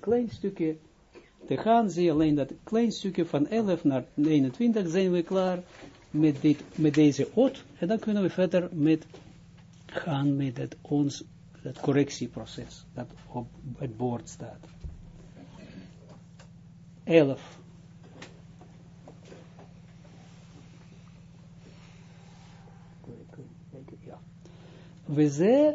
klein stukje te gaan, zie alleen dat klein stukje van 11 naar 21 zijn we klaar met, dit, met deze ot, en dan kunnen we verder met gaan met het, ons het correctieproces dat op het bord staat. 11. We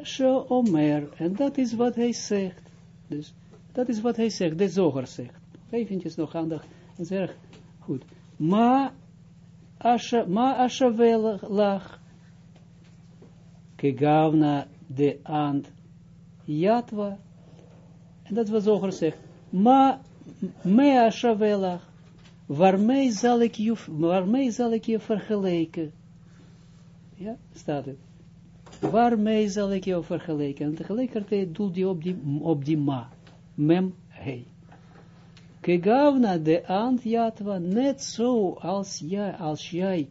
ze omer, en dat is wat hij zegt. Dus dat is wat hij zegt, de zoger zegt. Eventjes nog aandacht, en zeg goed. Ma asha, ma asha lach, kegavna de ant Jatwa. En dat was zoger zegt. Ma mea shavelach. Waarmee zal ik je, waarmee zal ik je vergelijken? Ja, staat het. Waarmee zal ik je vergelijken? En tegelijkertijd doelt hij op die, op die ma. Mem, hey. Kegavna de ant jatwa, net zo als jij, als jij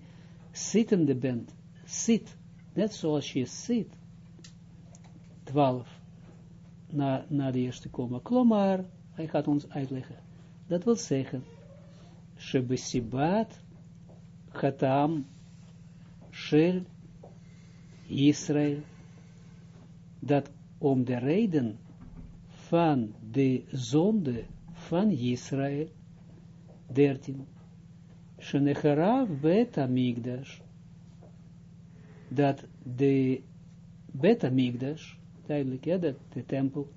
zittende bent. Zit, net zoals je zit. Twaalf na, na de eerste komma. Klomar, hij gaat ons uitleggen. Dat wil zeggen, Shebesibat Chatam Shel Israël, dat om de reden van de zonde van Israël, 13, Shenecharav Bet Amigdash, dat de Bet Amigdash, duidelijk, ja, dat de tempel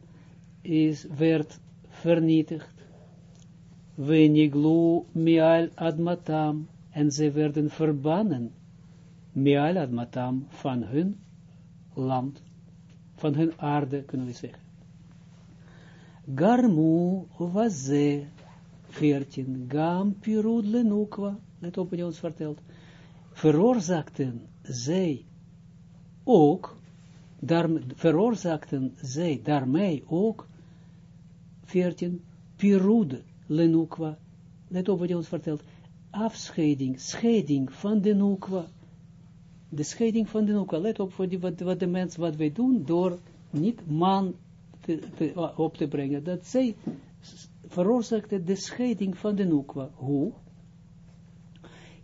is, werd vernietigd. Weniglu mial admatam, en ze werden verbannen, mial admatam, van hun land, van hun aarde, kunnen we zeggen. Garmu waze, 14, gam pirud lenukwa, let op wat ons vertelt, veroorzaakten zij ook daar, veroorzaakten zij daarmee ook 14 pirude lenukwa. Let op wat ons vertelt. Afscheiding, scheiding van de nukwa. De scheiding van de nukwa. Let op wat, wat de mens, wat wij doen, door niet man te, op te brengen. Dat zij veroorzaakte de scheiding van de nukwa. Hoe?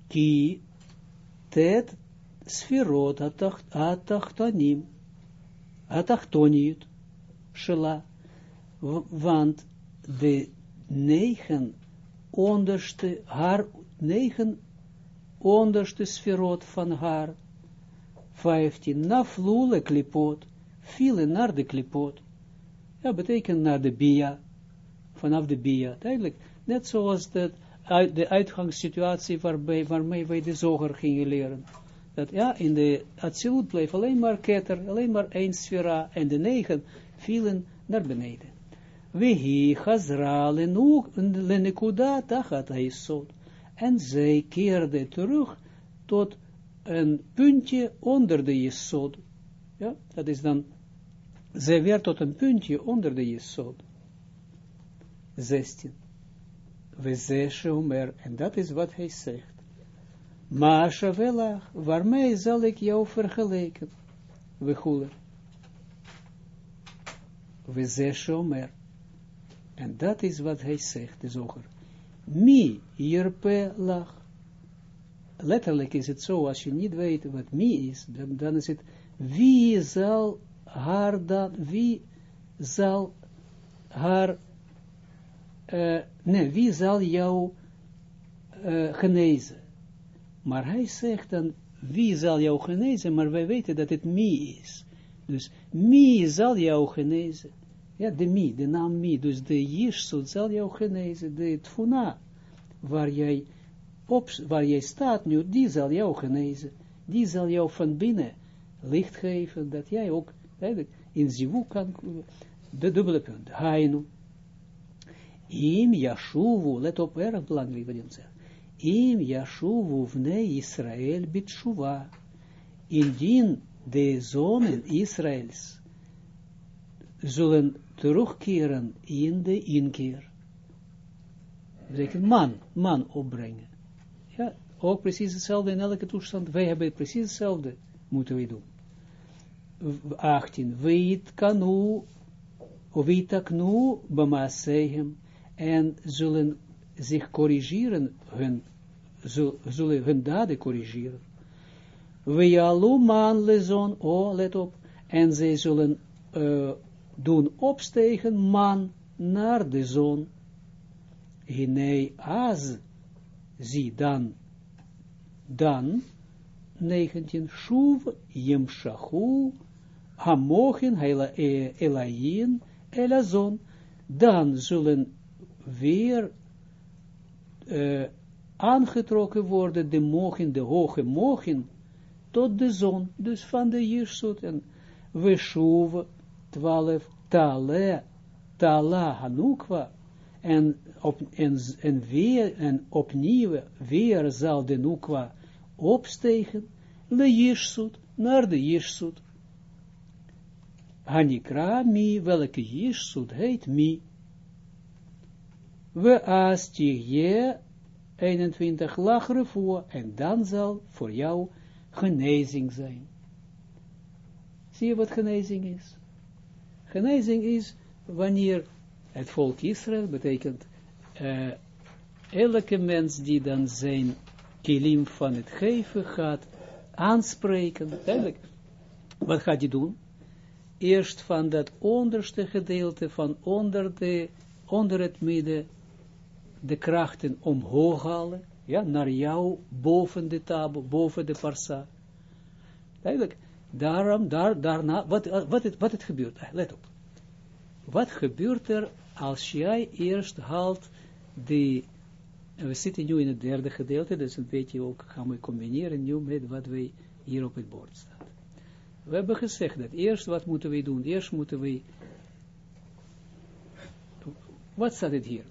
Ki tet sferot atachtonim atachtoniut, shela, want de negen onderste, haar negen onderste sferot van haar, vijftien, naflule klipot, vielen naar de klipot, ja, betekent naar de bia, vanaf de bia, eigenlijk, net zoals dat, de uitgangssituatie waarbij, waarmee wij de zoger gingen leren dat ja, in de Atsilut bleef alleen maar ketter, alleen maar één sfera, en de negen vielen naar beneden. Wehi chazra lenekuda tachat haisot. En zij keerde terug tot een puntje onder de jesod. Ja, dat is dan, zij werd tot een puntje onder de jesod. 16. We zeggen, en dat is wat hij zegt. Maar Shavelach, waarmee zal ik jou vergelijken? We goelen. We zeshomer. En dat is wat hij zegt, de zoger. Mi jirpe lach. Letterlijk is het zo, als je niet weet wat mi is, dan is het, wie zal haar dan, wie zal haar, uh, nee, wie zal jou uh, genezen? Maar hij zegt dan, wie zal jou genezen? Maar wij weten dat het mi is. Dus mi zal jou genezen. Ja, de mi, de naam mi. Dus de jirsut zal jou genezen. De tfuna, waar jij, op, waar jij staat nu, die zal jou genezen. Die zal jou van binnen licht geven, dat jij ook in zivu kan, de dubbele punt, hainu. Im yashuvu, let op, erg belangrijk wat je zegt im yashuvu vnei Israël bitshuva, indien de zonen Israëls zullen terugkeren in de inkeer. Betekent man, man opbrengen. Ja, ook precies hetzelfde in elke toestand. Wij hebben precies hetzelfde, moeten we doen. 18. Weet kanu Ovitaknu bamasehem, en zullen zich corrigeren, hun, zullen hun daden corrigeren. Wejalu man lezon, oh, let op, en zij zullen uh, doen opstegen man naar de zon. Hinei az, zie dan, dan, 19, shuv yemshachu, hamochen elayin, elazon, dan zullen weer uh, aangetrokken worden de mogen, de hoge mogen, tot de zon, dus van de Jirsut, en we shuv, 12, tale, tala hanukwa, en, op, en, en, weer, en opnieuw, weer zal de nukwa opstegen, le Jirsut, naar de Jirsut. Hanikra mi, welke Jirsut heet mi. We astig je 21 lachre voor, en dan zal voor jou genezing zijn. Zie je wat genezing is? Genezing is wanneer het volk Israël betekent uh, elke mens die dan zijn kilim van het geven gaat aanspreken. Eigenlijk, wat gaat hij doen? Eerst van dat onderste gedeelte van onder, de, onder het midden de krachten omhoog halen, ja, naar jou, boven de tabel, boven de parsa. Eigenlijk, daarom, daar, daarna, wat, wat, het, wat het gebeurt, let op. Wat gebeurt er als jij eerst haalt de, we zitten nu in het derde gedeelte, dus een beetje ook gaan we combineren nu met wat we hier op het bord staan. We hebben gezegd dat eerst wat moeten we doen? Eerst moeten we, wat staat het hier?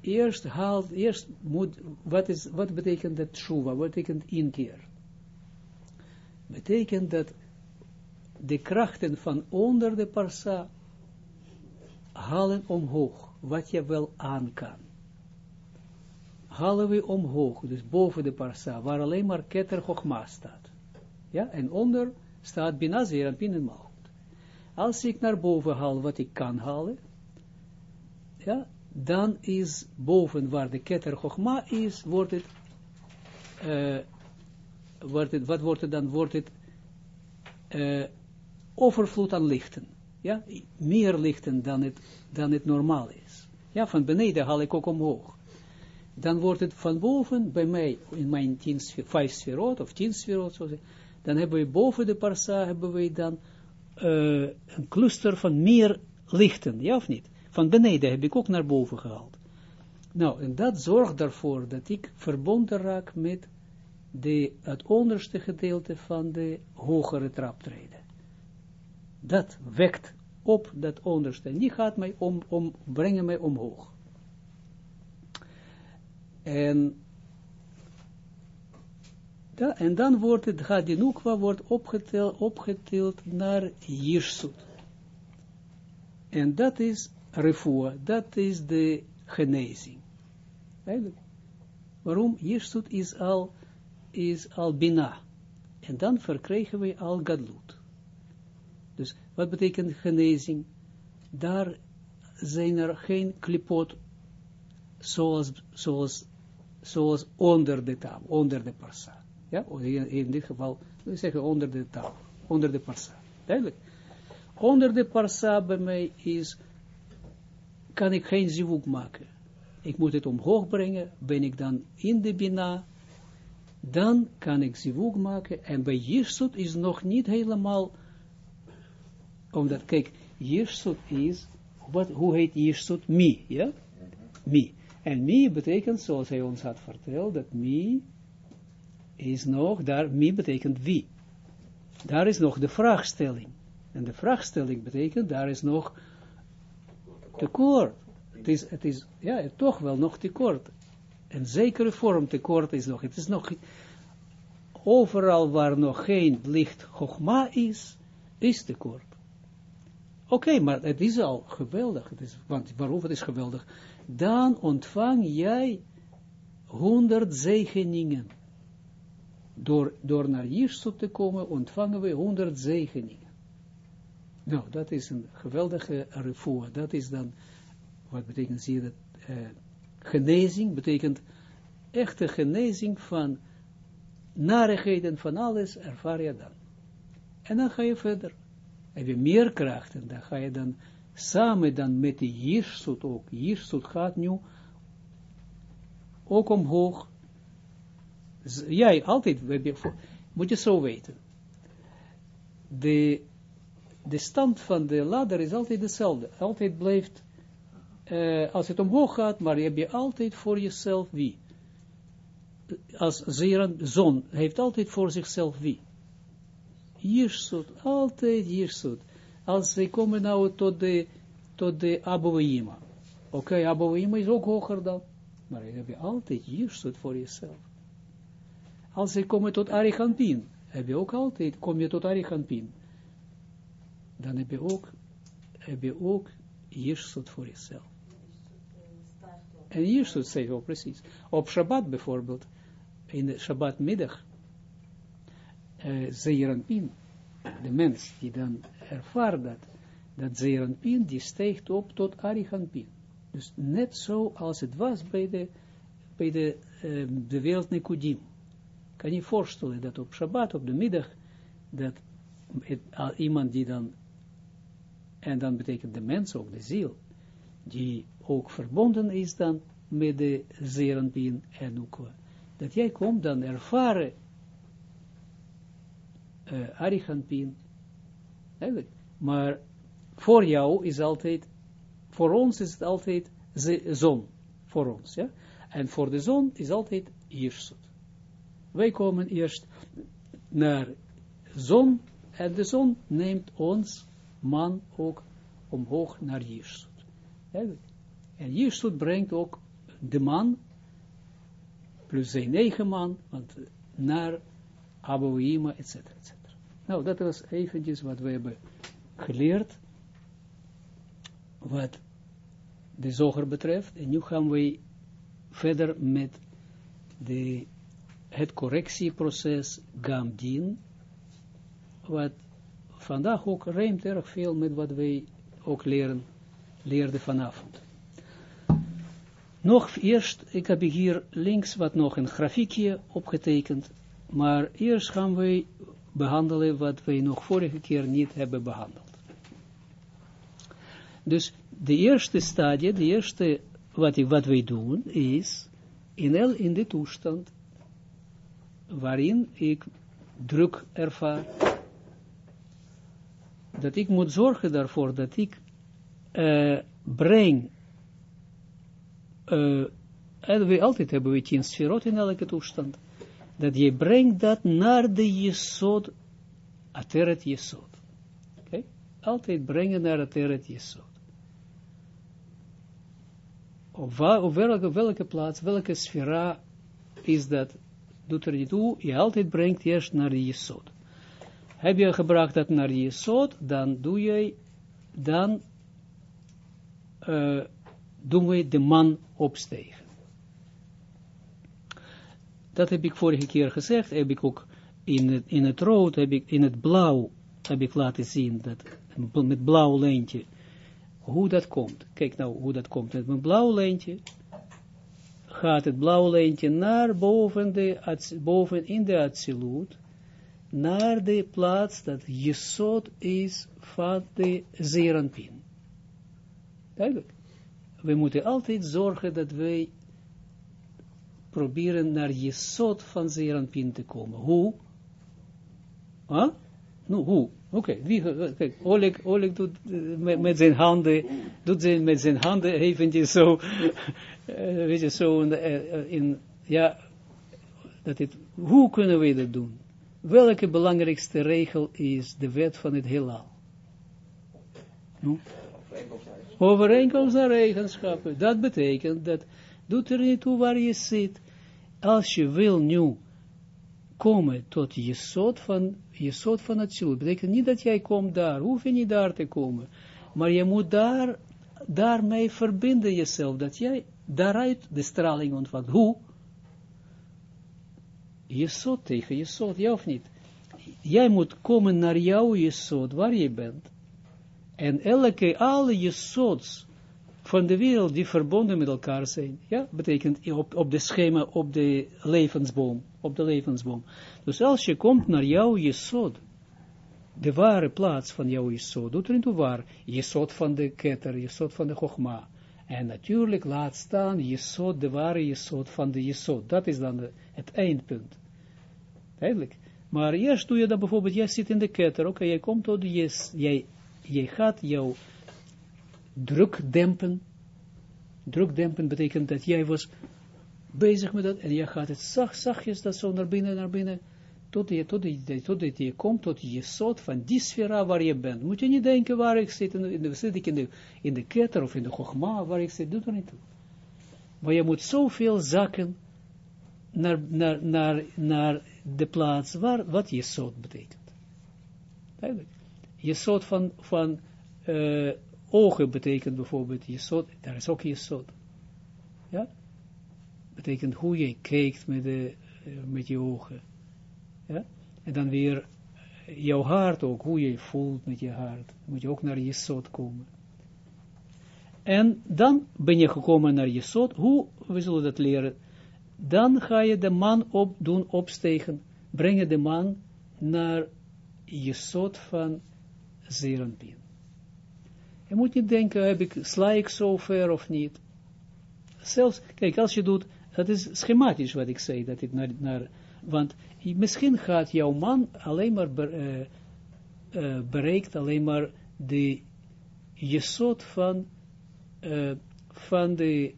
Eerst haalt, eerst moet, wat, is, wat betekent dat shuva, wat betekent inkeer? Betekent dat de krachten van onder de parsa halen omhoog, wat je wel aan kan. Halen we omhoog, dus boven de parsa, waar alleen maar keter chogma staat. Ja, en onder staat binazer en binnenmaal. Als ik naar boven haal wat ik kan halen, ja, dan is boven waar de keter chogma is, wordt het, uh, wordt het, wat wordt het dan, wordt het uh, overvloed aan lichten. Ja, meer lichten dan het, dan het normaal is. Ja, van beneden haal ik ook omhoog. Dan wordt het van boven, bij mij, in mijn tien, vijf sferot, of tien sferot, zo dan hebben we boven de parsa, hebben we dan uh, een cluster van meer lichten, ja of niet? Van beneden heb ik ook naar boven gehaald. Nou, en dat zorgt ervoor dat ik verbonden raak met de, het onderste gedeelte van de hogere traptreden dat wekt op dat onderste. Die gaat mij om, om, brengen mij omhoog. En, da, en dan wordt het, gaat die nukwa wordt opgeteld, opgetild naar Jirsut. En dat is refoa, dat is de genezing. Eigenlijk. Waarom? Jirsut is al, is al bina. En dan verkrijgen we al gadlut. Dus wat betekent genezing? Daar zijn er geen klipot zoals, zoals, zoals onder de taal, onder de parsa. Ja, in dit geval, we zeggen onder de taal, onder de parsa. Duidelijk. Onder de parsa bij mij is, kan ik geen zivuk maken. Ik moet het omhoog brengen, ben ik dan in de bina, dan kan ik zivuk maken, en bij Jirsut is nog niet helemaal omdat, kijk, Jirsut is, wat, hoe heet Jirsut? Mi, ja? Mi. En mi betekent, zoals hij ons had verteld, dat mi is nog, daar, mi betekent wie. Daar is nog de vraagstelling. En de vraagstelling betekent, daar is nog tekort. Het is, het is ja, toch wel nog tekort. Een zekere vorm tekort is nog. Het is nog, overal waar nog geen licht gogma is, is tekort. Oké, maar het is al geweldig. Het is, want waarom het is geweldig? Dan ontvang jij honderd zegeningen. Door, door naar Jirsut te komen, ontvangen we honderd zegeningen. Nou, dat is een geweldige refoua. Dat is dan, wat betekent, je dat, uh, genezing, betekent echte genezing van narigheden van alles, ervaar je dan. En dan ga je verder. Heb je meer krachten, dan ga je dan samen dan met die Jirsut ook. Jirsut gaat nu ook omhoog. Jij altijd, moet je zo weten. De, de stand van de ladder is altijd dezelfde. Altijd blijft, uh, als het omhoog gaat, maar heb je altijd voor jezelf wie? Als zeer zon heeft altijd voor zichzelf wie? Jirsut, altijd Jirsut. Als ze komen nou tot de, tot de. Oké, okay, is ook hoger dan. Maar dan heb je altijd Jirsut voor jezelf. Als ze komen tot Arichampin, heb je ook altijd, kom je tot Arichampin. Dan heb je ook, heb je ook Jirsut voor jezelf. En Jirsut zeg je ook precies. Op Shabbat bijvoorbeeld, in de Shabbatmiddag, uh, Zeeranpin, de mens die dan ervaart dat, dat Zeeranpin, die steekt op tot Arihanpin. Dus net zo als het was bij de, bij de, uh, de wereld Nekudim. Kan je voorstellen dat op Shabbat, op de middag, dat iemand die dan, en dan betekent de mens ook de ziel, die ook verbonden is dan met de Zeeranpin en Ukwa. Dat jij komt dan ervaren uh, Arihanpin. Maar voor jou is altijd, voor ons is het altijd zon. Voor ons, ja. En voor de zon is altijd Jirsut. Wij komen eerst naar zon en de zon neemt ons man ook omhoog naar Jirsut. En Jirsut brengt ook de man plus zijn negen man, want naar Abouima, etc. etc. Nou, dat was eventjes wat we hebben geleerd, wat de zoger betreft. En nu gaan we verder met de, het correctieproces Gamdin, wat vandaag ook ruimt erg veel met wat wij ook leren, leerden vanavond. Nog eerst, ik heb hier links wat nog een grafiekje opgetekend, maar eerst gaan we behandelen wat wij nog vorige keer niet hebben behandeld. Dus de eerste stadie, de eerste wat, wat wij doen, is in, el, in de toestand waarin ik druk ervaar, dat ik moet zorgen daarvoor dat ik uh, breng, uh, en we altijd hebben we tien sferot in elke toestand, dat je brengt dat naar de jesod, ateret jesod. Oké? Altijd brengen naar ateret jesod. Op, op welke, welke plaats, welke sfera is dat, doet er niet toe, je altijd brengt eerst naar de jesod. Heb je gebracht dat naar de jesod, dan doe je, dan uh, doen we de man opstegen dat heb ik vorige keer gezegd, heb ik ook in het, in het rood, heb ik, in het blauw, heb ik laten zien, dat, met blauw lijntje, hoe dat komt. Kijk nou hoe dat komt. Met mijn blauw lijntje gaat het blauw lijntje naar boven, de, boven in de absolute, naar de plaats dat Jesod is van de Zeranpin. Duidelijk. We moeten altijd zorgen dat wij proberen naar je soort van Zeranpin te komen. Hoe? Huh? Nou, hoe? Oké, okay. kijk, Oleg, Oleg doet uh, met, zijn handen, doet zijn, met zijn handen eventjes zo, uh, weet je, zo in, in, ja, dat het, hoe kunnen we dat doen? Welke belangrijkste regel is de wet van het heelal? No? Overeenkomst naar eigenschappen. Dat betekent dat, doet er niet toe waar je zit, als je wil nu komen tot je soort van, je soort van het ziel, betekent niet dat jij komt daar, hoef je niet daar te komen, maar je moet daar, daarmee verbinden jezelf, dat jij daaruit de straling ontvangt. Hoe? Je soort tegen je soort, ja of niet? Jij moet komen naar jouw je soort, waar je bent, En elke, alle jesods van de wereld die verbonden met elkaar zijn. Ja, betekent op, op de schema, op de levensboom, op de levensboom. Dus als je komt naar jouw jesod, de ware plaats van jouw jesod, doet er toe waar, jesod van de ketter, jesod van de chogma. En natuurlijk laat staan jesod, de ware jesod van de jesod. Dat is dan het eindpunt. Eigenlijk. Maar eerst doe je dat bijvoorbeeld, jij zit in de ketter, oké, jij komt tot, yes, jij, jij gaat jouw druk dempen. Druk dempen betekent dat jij was bezig met dat, en jij gaat het zacht, zachtjes dat zo naar binnen, naar binnen, tot je, tot je, tot je, komt tot je soort van die sfera waar je bent. Moet je niet denken waar ik zit, in de, zit ik in de, ketter of in de chogma, waar ik zit, doe er niet toe. Maar je moet zoveel zakken naar, naar, naar, naar de plaats waar, wat je soort betekent. Je soort van, van uh, ogen betekent bijvoorbeeld je soort, daar is ook je soort. Ja? Betekent hoe je kijkt met, de, uh, met je ogen. Ja? En dan weer jouw hart ook, hoe je voelt met je hart. Moet je ook naar je soort komen. En dan ben je gekomen naar je soort. Hoe, we zullen dat leren dan ga je de man op doen opstegen, brengen de man naar je soort van zerenpien. Je moet niet denken, heb ik, sla ik zo ver of niet. Zelfs, kijk, als je doet, dat is schematisch wat ik zei, dat ik naar, naar want misschien gaat jouw man alleen maar uh, uh, bereikt, alleen maar de jesot van, uh, van de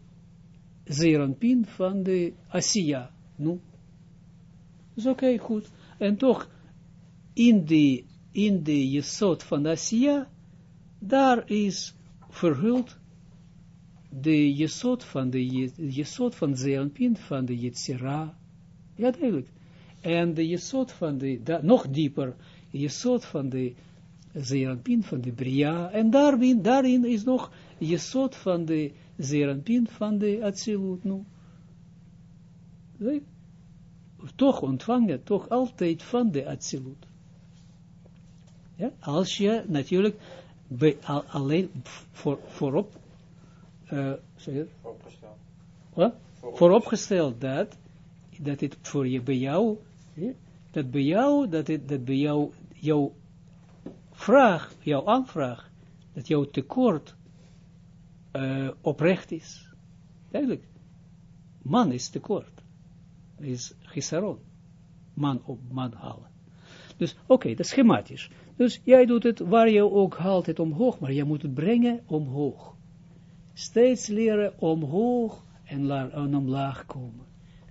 zeeranpin van de Asiya. Nu. Dus oké, goed. En toch, in de, in de jesot van de Asiya, daar is verhuld de jesot van de jesot van zeeranpin van de Yetzira. Ja, duidelijk. En de jesot van de, da, nog dieper, jesot van de zeeranpin van de Bria. En daarin, daarin is nog jesot van de zeeranpin van de Atsilut nu. Toch ontvang je toch altijd van de Atsilut. Ja, als je natuurlijk bij, al, alleen voor, voorop, uh, vooropgesteld. Wat? vooropgesteld dat, dat het voor je bij jou, dat bij jou, dat het dat bij jou, jouw vraag, jouw aanvraag, dat jouw tekort uh, oprecht is. Duidelijk. Man is tekort. Is gisaron. Man op man halen. Dus oké, dat is schematisch. Dus jij doet het waar je ook haalt het omhoog, maar je moet het brengen omhoog. Steeds leren omhoog en, en omlaag komen.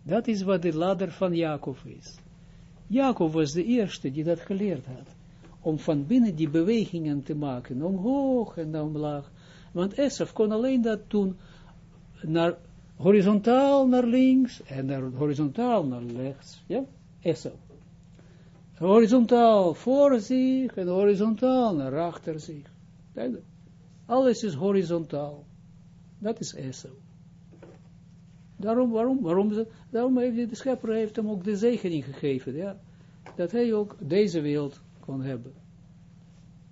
Dat is wat de ladder van Jacob is. Jacob was de eerste die dat geleerd had. Om van binnen die bewegingen te maken, omhoog en omlaag. Want Esaf kon alleen dat doen naar horizontaal naar links en naar horizontaal naar rechts. Ja, Esaf. Horizontaal voor zich en horizontaal naar achter zich. Alles is horizontaal. Dat is Esau. Daarom, waarom, waarom, daarom heeft de schepper heeft hem ook de zegening gegeven, ja. Dat hij ook deze wereld kon hebben.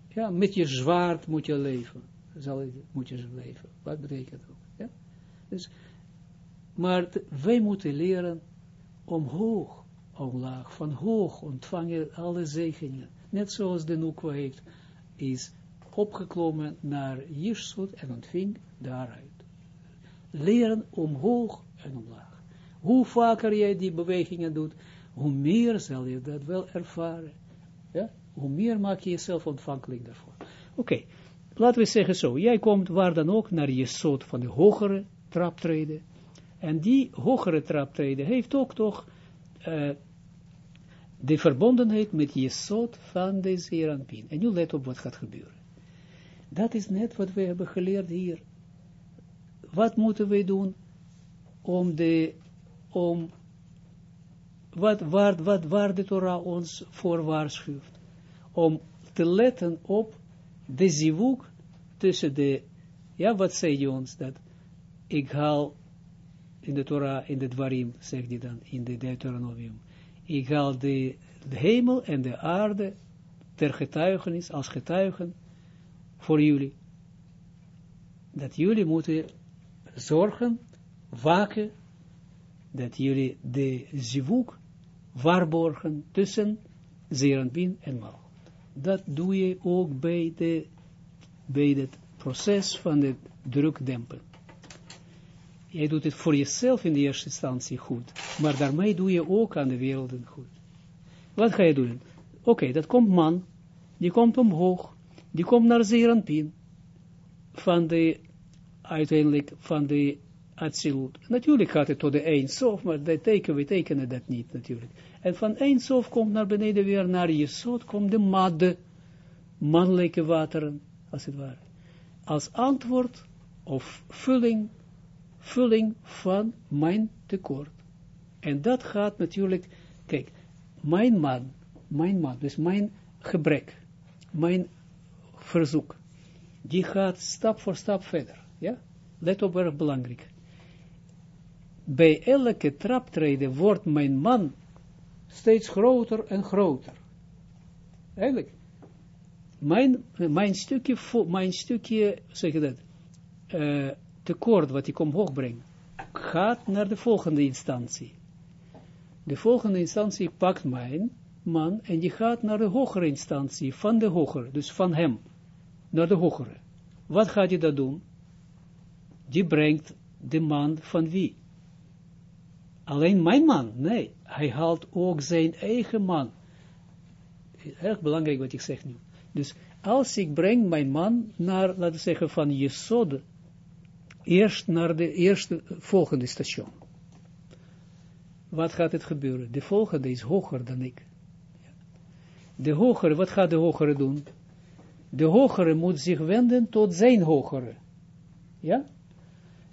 Ja, met je zwaard moet je leven zal, moet je leven. Wat betekent dat? Ja? Dus, maar wij moeten leren omhoog, omlaag, van hoog ontvangen alle zegeningen. Net zoals de Nukwa heeft, is opgeklommen naar Jirsut en ontving daaruit. Leren omhoog en omlaag. Hoe vaker jij die bewegingen doet, hoe meer zal je dat wel ervaren. Ja? Hoe meer maak je jezelf ontvankelijk daarvoor. Oké laten we zeggen zo, jij komt waar dan ook naar je soort van de hogere traptreden. En die hogere traptreden heeft ook toch uh, de verbondenheid met je soort van de Zeranpin. En nu let op wat gaat gebeuren. Dat is net wat we hebben geleerd hier. Wat moeten we doen om de, om, wat, waar, wat, waar de Torah ons voor waarschuwt? Om te letten op de zivuk tussen de, ja, wat zei je ons, dat ik haal in de Torah, in de Dwarim, zegt hij dan, in de Deuteronomium, ik haal de, hemel en de aarde ter getuigenis, als getuigen, voor jullie. Dat jullie moeten zorgen, waken, dat jullie de zivuk waarborgen tussen Zeranpin en Mal. Dat doe je ook bij, de, bij het proces van het drukdempen. Jij doet het voor jezelf in de eerste instantie goed, maar daarmee doe je ook aan de wereld goed. Wat ga je doen? Oké, dat komt man, die komt omhoog, die komt naar Zeranpin, van de, uiteindelijk van de Atsilut. Natuurlijk gaat het tot de Eindsof, maar dat tekenen, we tekenen dat niet natuurlijk. En van Eindsof komt naar beneden weer naar Jesod, komt de madde, mannelijke wateren, als het ware. Als antwoord of vulling, vulling van mijn tekort. En dat gaat natuurlijk, kijk, mijn man, mijn man, dus mijn gebrek, mijn verzoek, die gaat stap voor stap verder. Ja? Let op, erg belangrijk. Bij elke traptreden wordt mijn man steeds groter en groter. Eigenlijk. Mijn, mijn stukje, mijn stukje, zeg je dat, uh, tekort wat ik omhoog breng, gaat naar de volgende instantie. De volgende instantie pakt mijn man en die gaat naar de hogere instantie, van de hogere, dus van hem, naar de hogere. Wat gaat hij dat doen? Die brengt de man van wie? Alleen mijn man? Nee, hij haalt ook zijn eigen man. Erg belangrijk wat ik zeg nu. Dus als ik breng mijn man naar, laten we zeggen, van Jesod, eerst naar de eerste, volgende station. Wat gaat het gebeuren? De volgende is hoger dan ik. De hogere, wat gaat de hogere doen? De hogere moet zich wenden tot zijn hogere. Ja?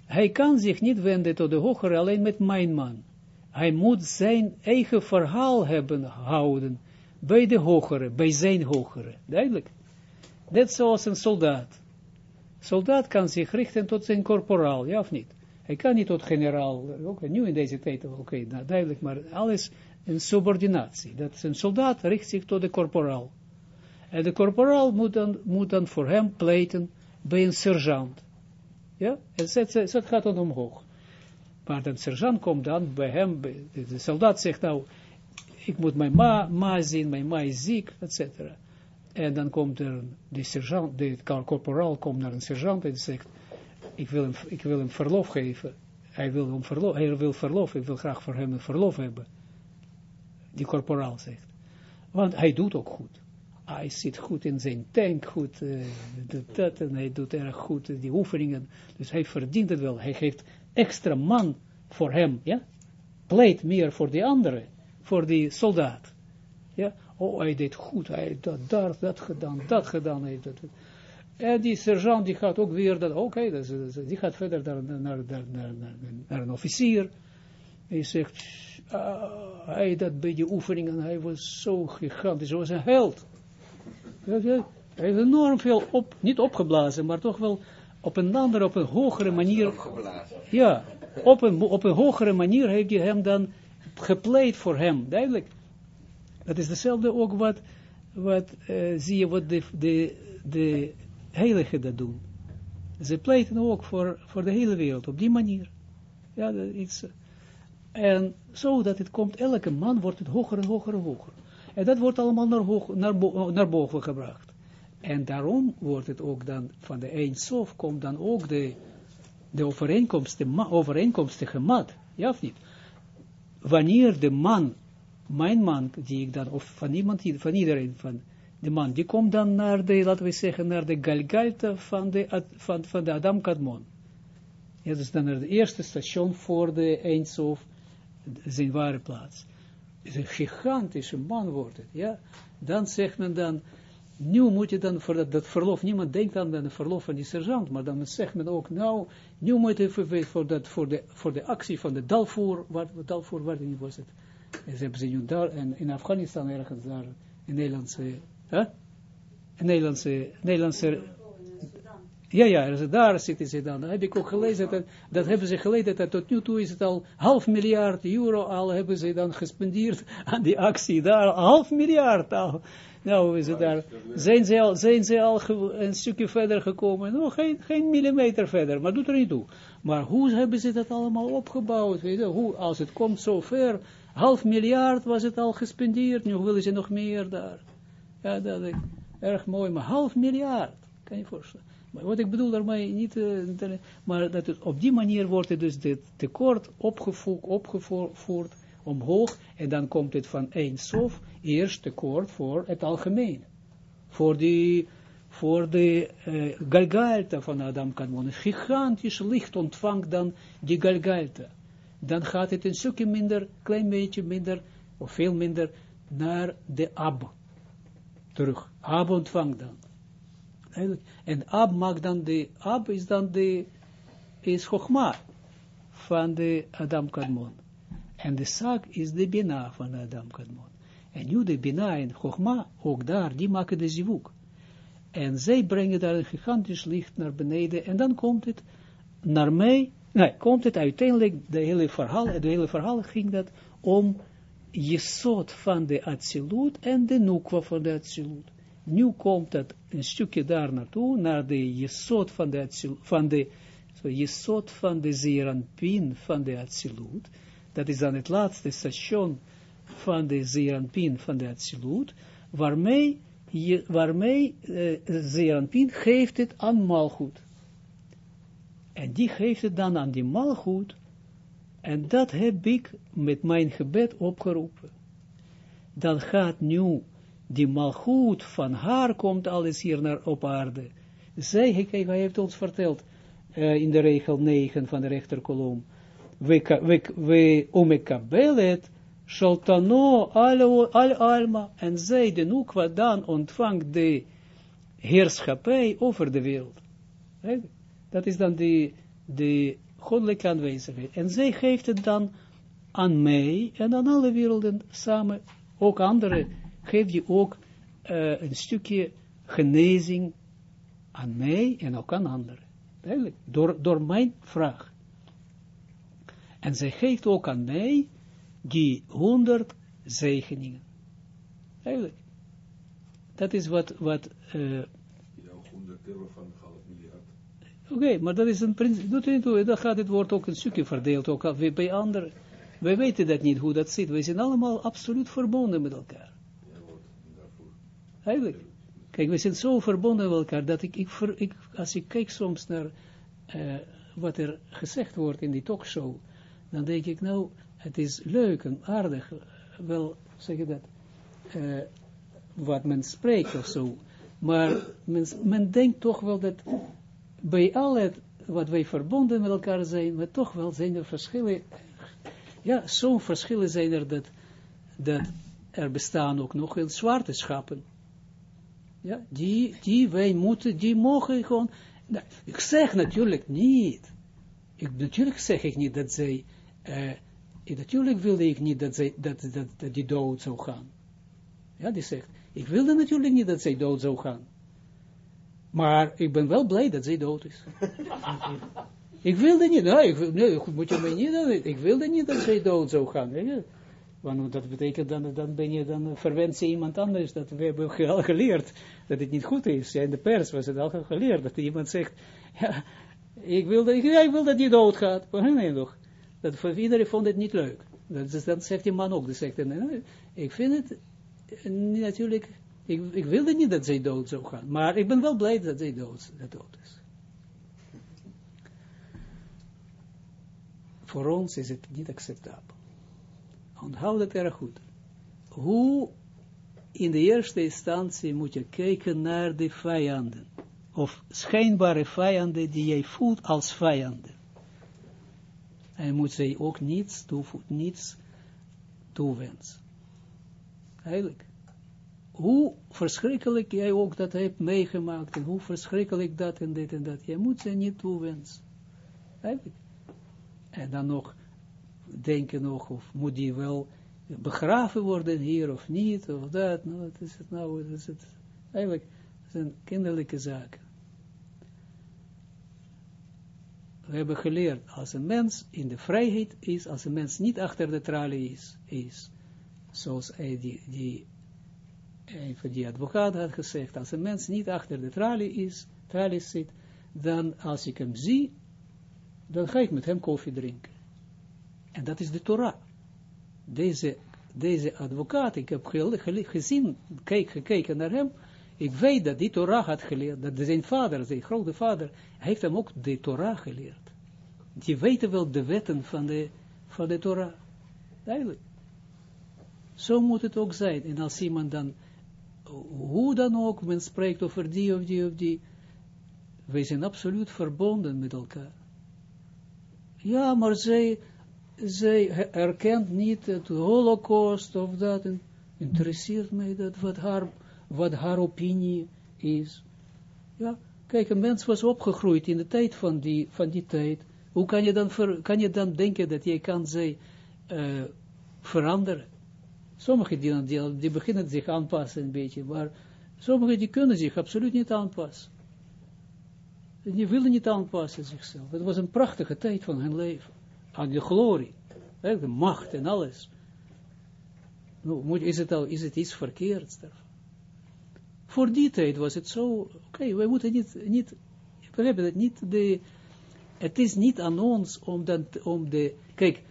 Hij kan zich niet wenden tot de hogere alleen met mijn man. Hij moet zijn eigen verhaal hebben, houden, bij de hogere, bij zijn hogere. Duidelijk. Net zoals een soldaat. Soldaat kan zich richten tot zijn corporaal, ja of niet? Hij kan niet tot generaal, ook nu in deze tijd, oké, nou, duidelijk, maar alles een subordinatie. Dat een soldaat richt zich tot de corporaal. En de corporaal moet dan, moet dan voor hem pleiten bij een sergeant. Ja, en dat gaat dan omhoog. Maar de sergeant komt dan bij hem, de, soldaat zegt nou, ik moet mijn ma, ma zien, mijn ma is ziek, etc. En dan komt er de sergeant, de corporaal komt naar een sergeant en zegt, ik wil hem, ik wil hem verlof geven. Hij wil, hem verlof, hij wil verlof, ik wil graag voor hem een verlof hebben. Die corporaal zegt. Want hij doet ook goed. Hij zit goed in zijn tank, goed, uh, dat, en hij doet erg goed uh, die oefeningen. Dus hij verdient het wel. Hij geeft extra man voor hem, ja, pleit meer voor die andere, voor die soldaat. Ja, oh, hij deed goed, hij heeft dat, daar, dat gedaan, dat gedaan, heeft dat. En die sergeant, die gaat ook weer, dat, oké, okay, die gaat verder naar, naar, naar, naar, naar een officier. Hij zegt, uh, hij dat bij die oefeningen, hij was zo gigantisch, hij was een held. Hij heeft enorm veel op, niet opgeblazen, maar toch wel op een andere, op een hogere manier. Ja, op een, op een hogere manier heeft hij hem dan gepleit voor hem, duidelijk. Dat is dezelfde ook wat, wat uh, zie je wat de, de, de heiligen dat doen. Ze pleiten ook voor, voor de hele wereld, op die manier. Ja, iets. En zo dat het komt, elke man wordt het hoger en hoger en hoger. En dat wordt allemaal naar, hoog, naar, naar boven gebracht. En daarom wordt het ook dan, van de eindsof komt dan ook de, de overeenkomstige mat, ja of niet? Wanneer de man, mijn man, die ik dan, of van iemand, van iedereen, van de man, die komt dan naar de, laten we zeggen, naar de Galgalta van de, van, van de Adam Kadmon. Ja, dus dan naar het eerste station voor de eindsof, zijn ware plaats. is een gigantische man wordt het, ja. Dan zegt men dan, nu moet je dan voor dat, dat verlof, niemand denkt aan de verlof van die sergeant, maar dan zegt men ook, nou, nu moet je voor, voor, dat, voor, de, voor de actie van de Dalvoer, wat Dalvoer, waar was het? Ze hebben ze nu daar, en in Afghanistan ergens daar, in Nederlandse, hè? Een Nederlandse, Nederlandse, Ja, ja, daar zitten ze dan. Dat heb ik ook gelezen, dat, dat hebben ze gelezen, dat tot nu toe is het al half miljard euro al hebben ze dan gespendeerd aan die actie daar, half miljard al. Nou, is het daar, zijn ze al, zijn ze al een stukje verder gekomen, nog geen, geen millimeter verder, maar doet er niet toe. Maar hoe hebben ze dat allemaal opgebouwd, weet je, hoe, als het komt zo ver, half miljard was het al gespendeerd, nu willen ze nog meer daar. Ja, dat is erg mooi, maar half miljard, kan je voorstellen. Maar wat ik bedoel daarmee niet, uh, maar dat het, op die manier wordt het dus dit tekort opgevoerd, opgevoerd omhoog, en dan komt het van één sof, eerst tekort voor het algemeen. Voor die, voor de uh, van Adam Kadmon. Gigantisch licht ontvangt dan die galgalta. Dan gaat het een stukje minder, klein beetje minder, of veel minder, naar de ab. Terug. Ab ontvangt dan. En Ab maakt dan de, Ab is dan de, is Chogma van de Adam Kadmon. En de Sag is de Bina van Adam Kadmon. En nu de Bina en Chogma, ook daar, die maken de zivuk. En zij brengen daar een gigantisch licht naar beneden. En dan komt het naar mij, nee, komt het uiteindelijk, de hele verhaal, het hele verhaal ging dat om Jesod van de Atsilut en de Nukwa van de Atsilut nu komt het een stukje daar naartoe, naar de jesot van de, van de, so, jesot van de zeeranpin van de Atsilut. Dat is dan het laatste station van de zeeranpin van de Atsilut, waarmee, je, waarmee uh, zeeranpin geeft het aan Malchut. En die geeft het dan aan die Malchut, en dat heb ik met mijn gebed opgeroepen. Dan gaat nu die malgoed van haar komt alles hier naar op aarde. Zij, kijk, hij heeft ons verteld, uh, in de regel 9 van de rechterkolom, we, we, we omekabelet, shaltano al, al alma, en zij, de nukwa, dan ontvangt de heerschappij over de wereld. Dat is dan de, de goddelijke aanwezigheid. En zij geeft het dan aan mij en aan alle werelden samen, ook andere geef je ook uh, een stukje genezing aan mij en ook aan anderen. Eigenlijk, door, door mijn vraag. En zij geeft ook aan mij die honderd zegeningen. Eigenlijk. Dat is wat... wat uh, Oké, maar dat is een principe, dan gaat het woord ook een stukje verdeeld, ook bij anderen. Wij weten dat niet, hoe dat zit. Wij zijn allemaal absoluut verbonden met elkaar. Eigenlijk. Kijk, we zijn zo verbonden met elkaar, dat ik, ik, ik als ik kijk soms naar uh, wat er gezegd wordt in die talkshow, dan denk ik, nou, het is leuk en aardig, wel, zeg je dat, uh, wat men spreekt of zo, maar men, men denkt toch wel dat bij al het, wat wij verbonden met elkaar zijn, maar toch wel zijn er verschillen, ja, zo'n verschillen zijn er dat, er bestaan ook nog heel zwarte schappen. Ja, die, die wij moeten, die mogen gewoon, nou, ik zeg natuurlijk niet, ik, natuurlijk zeg ik niet dat zij, uh, natuurlijk wilde ik niet dat, zij, dat, dat, dat die dood zou gaan. Ja, die zegt, ik wilde natuurlijk niet dat zij dood zou gaan. Maar ik ben wel blij dat zij dood is. ik wilde niet, nee, ik, moet je mij niet, ik wilde niet dat zij dood zou gaan. Want dat betekent dan, dan ben je, dan je iemand anders, dat we hebben al geleerd dat het niet goed is. Ja, in de pers was het al geleerd, dat iemand zegt, ja, ik wil dat, ik wil dat nee, nog. Dat voor iedereen vond het niet leuk. Dat, dan zegt die man ook, die zegt, nee, ik vind het natuurlijk, ik, ik wilde niet dat zij dood zou gaan, maar ik ben wel blij dat zij dood, dat dood is. Voor ons is het niet acceptabel. Onthoud het erg goed. Hoe in de eerste instantie moet je kijken naar de vijanden. Of schijnbare vijanden die jij voelt als vijanden. En moet zij ook niets, toevoegen, niets toewensen. Eigenlijk. Hoe verschrikkelijk jij ook dat hebt meegemaakt. En hoe verschrikkelijk dat en dit en dat. Jij moet ze niet toewensen. En dan nog denken nog, of moet die wel begraven worden hier of niet, of dat, nou, wat is het nou, wat is het, eigenlijk, het zijn kinderlijke zaken. we hebben geleerd, als een mens in de vrijheid is, als een mens niet achter de tralie is, is zoals hij die, die, een van die advocaat had gezegd, als een mens niet achter de tralie is, tralie zit, dan als ik hem zie, dan ga ik met hem koffie drinken. En dat is de Torah. Deze, deze advocaat, ik heb gezien, kijk, gekeken naar hem, ik weet dat die Torah had geleerd, dat zijn vader, zijn grote vader, heeft hem ook de Torah geleerd. Die weten wel de wetten van de, van de Torah. Duidelijk. Zo moet het ook zijn. En als iemand dan, hoe dan ook, men spreekt over die of die of die, wij zijn absoluut verbonden met elkaar. Ja, maar zij, zij erkent niet het holocaust of dat, interesseert mij dat, wat haar, wat haar opinie is. Ja, kijk, een mens was opgegroeid in de tijd van die, van die tijd. Hoe kan je dan, ver, kan je dan denken dat je kan zij uh, veranderen? Sommigen die, die, die beginnen zich aanpassen een beetje, maar sommigen die kunnen zich absoluut niet aanpassen. Die willen niet aanpassen zichzelf. Het was een prachtige tijd van hun leven. Aan de glorie. De macht en alles. Nou, is, het al, is het iets verkeerds daarvan? Voor die tijd was het zo, oké, wij moeten niet, niet, we hebben het niet, de, het is niet aan ons om, dan, om de, kijk,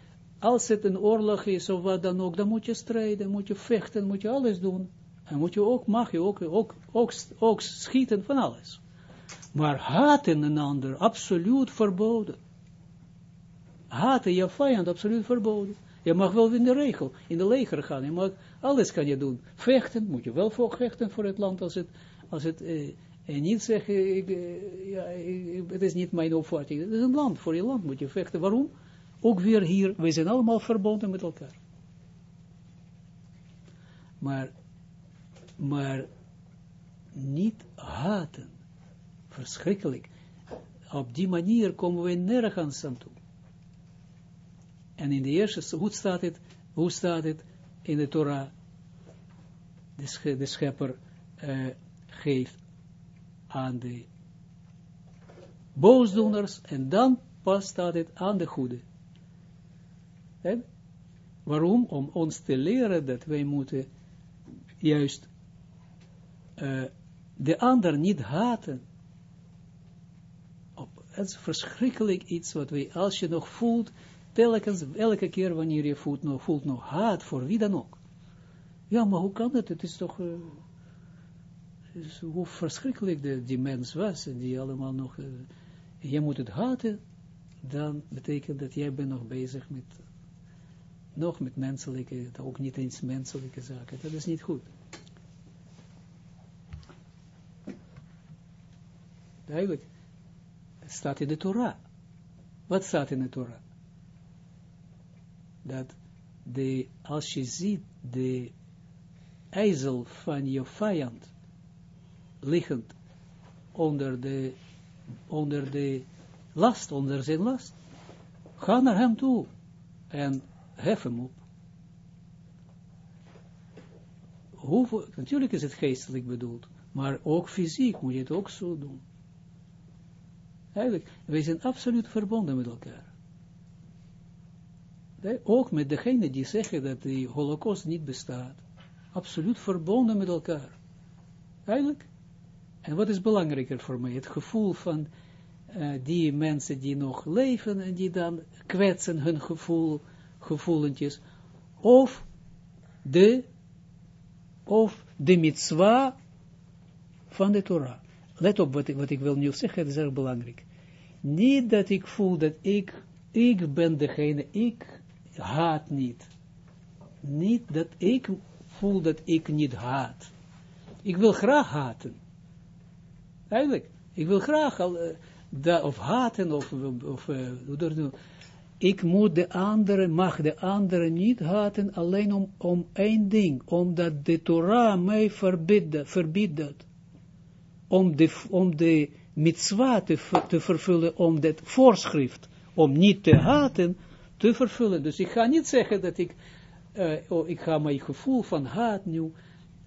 als het een oorlog is of wat dan ook, dan moet je strijden, moet je vechten, moet je alles doen. En moet je ook, mag je ook, ook, ook, ook schieten van alles. Maar haten een ander, absoluut verboden. Haten je vijand, absoluut verboden. Je mag wel in de regel, in de leger gaan, je mag, alles kan je doen. Vechten, moet je wel voor vechten voor het land, als het, als het, eh, en niet zeggen, ik, eh, ja, het is niet mijn opvatting, het is een land, voor je land moet je vechten. Waarom? Ook weer hier, wij zijn allemaal verbonden met elkaar. Maar, maar niet haten verschrikkelijk. Op die manier komen we nergens aan toe. En in de eerste, hoe staat het, hoe staat het in de Torah? De, schepper uh, geeft aan de boosdoeners en dan pas staat het aan de goede. Waarom? Om ons te leren dat wij moeten juist uh, de ander niet haten, het is verschrikkelijk iets wat wij, als je nog voelt, telkens, elke keer wanneer je voelt nog, voelt nog haat voor wie dan ook. Ja, maar hoe kan het? Het is toch, is hoe verschrikkelijk de, die mens was, en die allemaal nog, uh, je moet het haten, dan betekent dat jij bent nog bezig met, nog met menselijke, ook niet eens menselijke zaken. Dat is niet goed. Duidelijk staat in de Torah. Wat staat in de Torah? Dat de, als je ziet de ijzel van je vijand liggend onder de, onder de last, onder zijn last, ga naar hem toe en hef hem op. Natuurlijk is het geestelijk bedoeld, maar ook fysiek moet je het ook zo doen. Eigenlijk, wij zijn absoluut verbonden met elkaar. Ook met degene die zeggen dat de holocaust niet bestaat. Absoluut verbonden met elkaar. Eigenlijk. En wat is belangrijker voor mij? Het gevoel van uh, die mensen die nog leven en die dan kwetsen hun gevoel, gevoelentjes. Of de, of de mitzwa van de Torah. Let op wat ik, wat ik wil nu zeggen, dat is erg belangrijk. Niet dat ik voel dat ik, ik ben degene, ik haat niet. Niet dat ik voel dat ik niet haat. Ik wil graag haten. Eigenlijk, ik wil graag al, uh, of haten, of, of uh, ik moet de andere, mag de andere niet haten, alleen om, om één ding, omdat de Torah mij verbiedt, verbiedt dat om de, om de mitzwa te, te vervullen, om dat voorschrift, om niet te haten, te vervullen. Dus ik ga niet zeggen dat ik, uh, oh, ik ga mijn gevoel van haat nu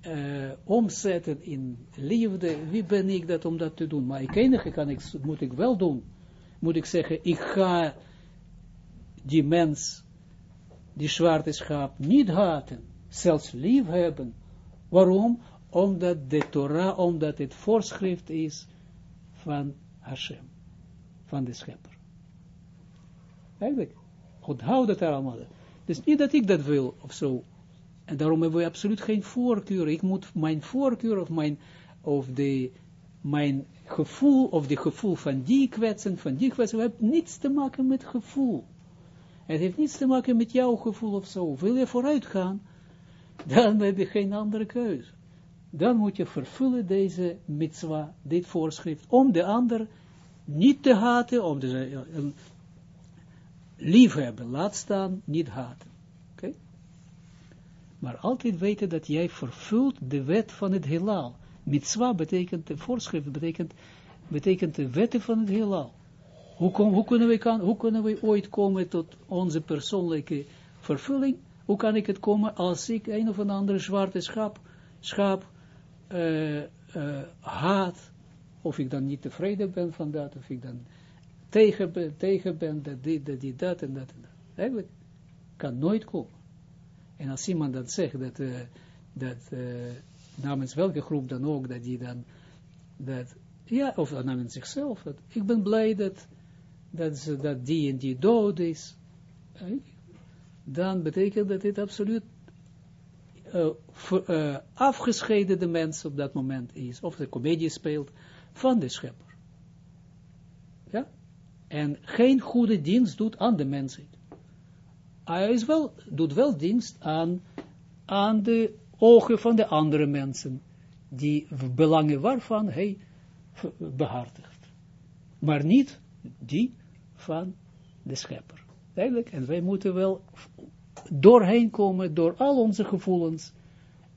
uh, omzetten in liefde. Wie ben ik dat om dat te doen? Maar het enige kan ik, moet ik wel doen. moet ik zeggen, ik ga die mens, die zwarte schaap, niet haten, zelfs lief hebben. Waarom? Omdat de Torah, omdat het voorschrift is van Hashem, van de schepper. Eigenlijk, onthoud dat allemaal. Dus niet dat ik dat wil, of zo. En daarom hebben we absoluut geen voorkeur. Ik moet mijn voorkeur, of mijn, of de, mijn gevoel, of de gevoel van die kwetsen, van die kwetsen, het heeft niets te maken met gevoel. Het heeft niets te maken met jouw gevoel of zo. Wil je vooruit gaan, dan heb je geen andere keuze. Dan moet je vervullen deze mitzwa, dit voorschrift, om de ander niet te haten, om de, liefhebben, laat staan, niet haten. Oké? Maar altijd weten dat jij vervult de wet van het heelal. Mitzwa betekent, de voorschrift betekent, betekent de wetten van het heelal. Hoe, kunnen we kan, hoe kunnen ooit komen tot onze persoonlijke vervulling? Hoe kan ik het komen als ik een of een andere zwarte schaap, schaap uh, uh, haat, of ik dan niet tevreden ben van dat, of ik dan tegen ben, tegen ben dat dit, dat die, dat en dat en dat. Kan nooit komen. En als iemand dat zegt, dat, uh, dat namens welke groep dan ook, dat die dan, dat, ja, of namens zichzelf, ik ben blij dat, dat, ze, dat die en die dood is, dan betekent dat dit absoluut uh, afgescheiden de mens op dat moment is, of de comedie speelt, van de schepper. Ja? En geen goede dienst doet aan de mensheid. Hij is wel, doet wel dienst aan, aan de ogen van de andere mensen, die belangen waarvan hij behartigt. Maar niet die van de schepper. Eigenlijk, en wij moeten wel doorheen komen, door al onze gevoelens,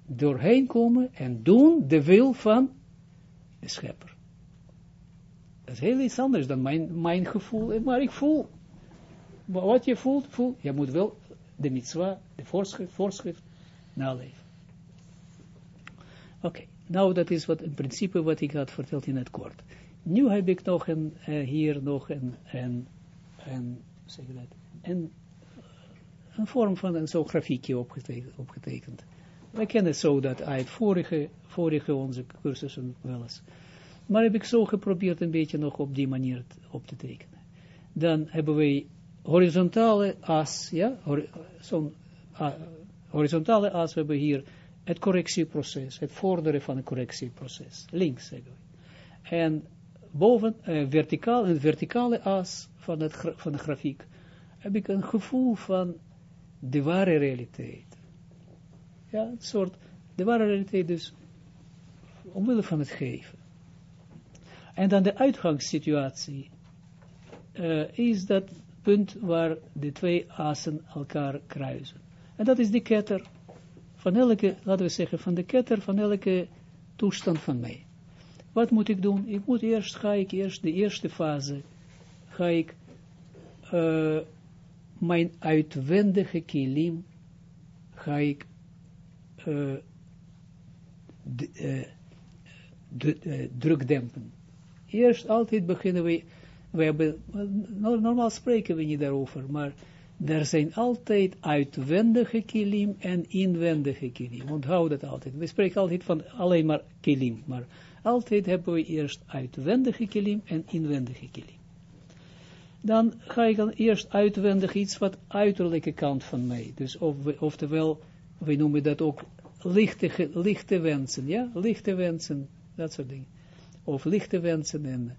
doorheen komen en doen de wil van de schepper. Dat is heel iets anders dan mijn, mijn gevoel, maar ik voel, wat je voelt, voel, je moet wel de mitzwa, de voorschrift, naleven. Oké, nou dat is wat in principe wat ik had verteld in het kort. Nu heb ik nog een, uh, hier nog een, een, een, zeg dat, een een vorm van een zo'n grafiekje opgetekend, opgetekend. Wij kennen zo dat uit vorige, vorige onze cursussen wel eens. Maar heb ik zo geprobeerd een beetje nog op die manier op te tekenen. Dan hebben wij horizontale as, ja, zo'n horizontale as, we hebben hier het correctieproces, het vorderen van het correctieproces, links zeggen we. En boven, uh, verticaal, een verticale as van, het, van de grafiek, heb ik een gevoel van de ware realiteit. Ja, een soort, de ware realiteit dus, omwille van het geven. En dan de uitgangssituatie uh, is dat punt waar de twee assen elkaar kruisen. En dat is de ketter van elke, laten we zeggen, van de ketter van elke toestand van mij. Wat moet ik doen? Ik moet eerst, ga ik eerst, de eerste fase, ga ik uh, mijn uitwendige kilim ga ik de, uh, druk dempen. Eerst altijd beginnen we, we hebben, normaal spreken we niet daarover, maar er zijn altijd uitwendige kilim en inwendige kilim. Onthoud dat altijd. We spreken altijd van alleen maar kilim, maar altijd hebben we eerst uitwendige kilim en inwendige kilim dan ga ik dan eerst uitwendig iets wat uiterlijke kant van mij. Dus of, oftewel, we noemen dat ook lichte, lichte wensen, ja, lichte wensen, dat soort dingen. Of lichte wensen en